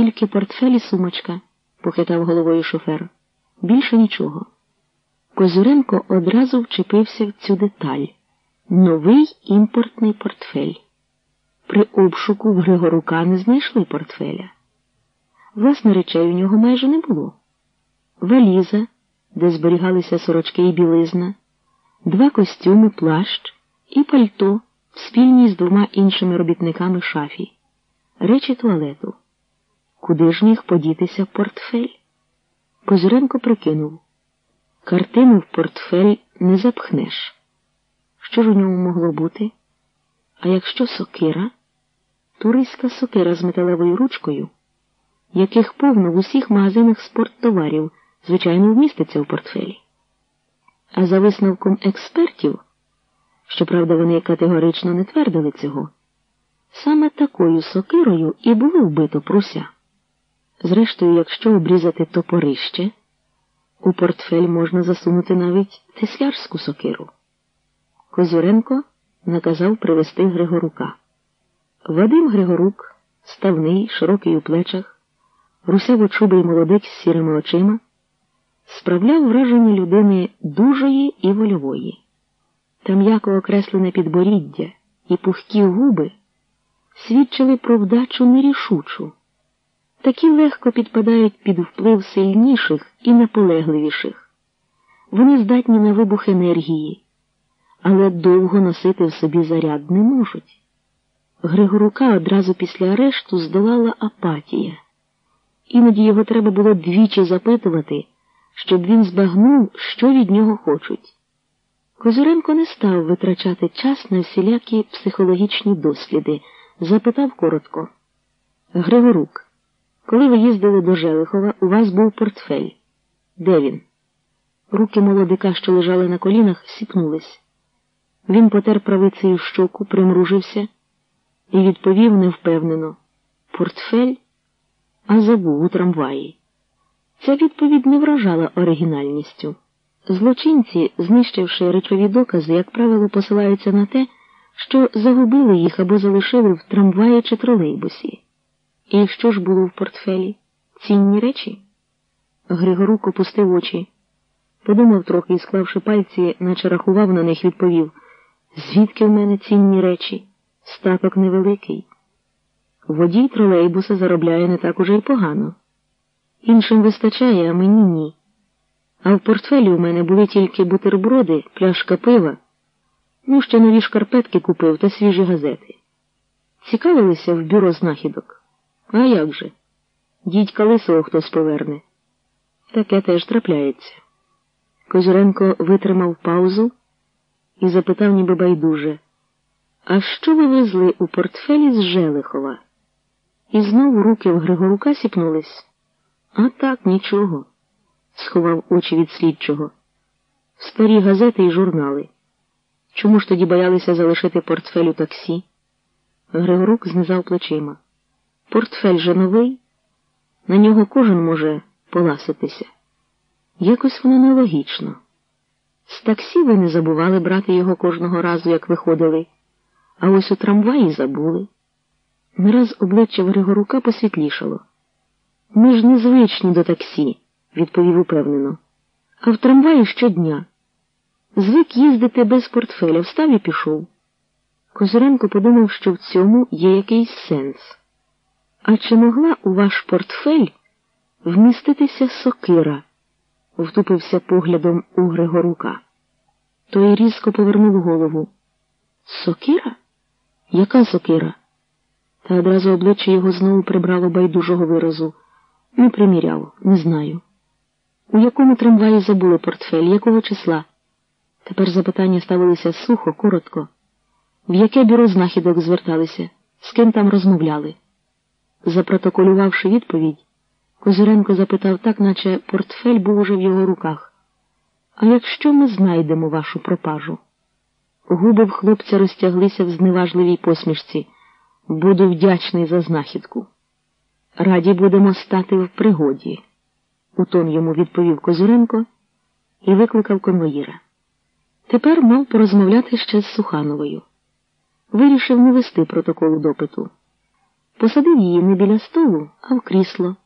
тільки портфель і сумочка, похитав головою шофер. Більше нічого. Козюренко одразу вчепився в цю деталь новий імпортний портфель. При обшуку в Григорука не знайшли портфеля. Власне, речей у нього майже не було. Валіза, де зберігалися сорочки і білизна, два костюми, плащ і пальто в спільній з двома іншими робітниками шафі, речі туалету. Куди ж міг подітися портфель? Козуренко прикинув. Картину в портфель не запхнеш. Що ж у ньому могло бути? А якщо сокира, туристська сокира з металевою ручкою, яких повно в усіх магазинах спорттоварів, звичайно, вміститься в портфелі. А за висновком експертів, щоправда, вони категорично не твердили цього, саме такою сокирою і було вбито пруся. Зрештою, якщо обрізати топорище, у портфель можна засунути навіть теслярську сокиру. Козюренко наказав привезти Григорука. Вадим Григорук, ставний, широкий у плечах, русяво-чубий молодик з сірими очима, справляв враження людини дужої і вольової. Та м'яко окреслене підборіддя і пухкі губи свідчили про вдачу нерішучу. Такі легко підпадають під вплив сильніших і наполегливіших. Вони здатні на вибух енергії але довго носити в собі заряд не можуть. Григорука одразу після арешту здолала апатія. Іноді його треба було двічі запитувати, щоб він збагнув, що від нього хочуть. Козуренко не став витрачати час на всілякі психологічні досліди, запитав коротко. Григорук, коли ви їздили до Желихова, у вас був портфель. Де він? Руки молодика, що лежали на колінах, сіпнулись. Він потер правицею щоку, примружився і відповів невпевнено Портфель, а забув у трамваї. Ця відповідь не вражала оригінальністю. Злочинці, знищивши речові докази, як правило, посилаються на те, що загубили їх або залишили в трамваї чи тролейбусі. І що ж було в портфелі? Цінні речі? Григорук опустив очі, подумав трохи і, склавши пальці, наче рахував на них, відповів. Звідки в мене цінні речі? Статок невеликий. Водій тролейбуса заробляє не так уже й погано. Іншим вистачає, а мені ні. А в портфелі у мене були тільки бутерброди, пляшка пива, ну, ще нові шкарпетки купив та свіжі газети. Цікавилися в бюро знахідок. А як же? Дідька лисого хтось поверне. Таке теж трапляється. Козуренко витримав паузу і запитав ніби байдуже, а що ви везли у портфелі з Желихова? І знову руки в Григорука сіпнулись. А так, нічого, сховав очі від слідчого. Старі газети і журнали. Чому ж тоді боялися залишити портфель у таксі? Григорук знизав плечима. Портфель же новий, на нього кожен може поласитися. Якось воно нелогічно. З таксі ви не забували брати його кожного разу, як виходили, а ось у трамваї забули. Нараз обличчя Григорука посвітлішало. Ми ж не звичні до таксі, відповів упевнено. А в трамваї щодня. Звик їздити без портфеля, встав і пішов. Козиренко подумав, що в цьому є якийсь сенс. А чи могла у ваш портфель вміститися сокира? втупився поглядом у Григорука. Той різко повернув голову. Сокира? Яка сокира? Та одразу обличчя його знову прибрало байдужого виразу. Не приміряв, не знаю. У якому трамваї забули портфель, якого числа? Тепер запитання ставилися сухо, коротко. В яке бюро знахідок зверталися, з ким там розмовляли? Запротоколювавши відповідь, Козиренко запитав так, наче портфель був уже в його руках. А якщо ми знайдемо вашу пропажу? Губи в хлопця розтяглися в зневажливій посмішці. Буду вдячний за знахідку. Раді будемо стати в пригоді, у тон йому відповів Козиренко і викликав конвоїра. Тепер мав порозмовляти ще з Сухановою. Вирішив не вести протоколу допиту. Посадив її не біля столу, а в крісло.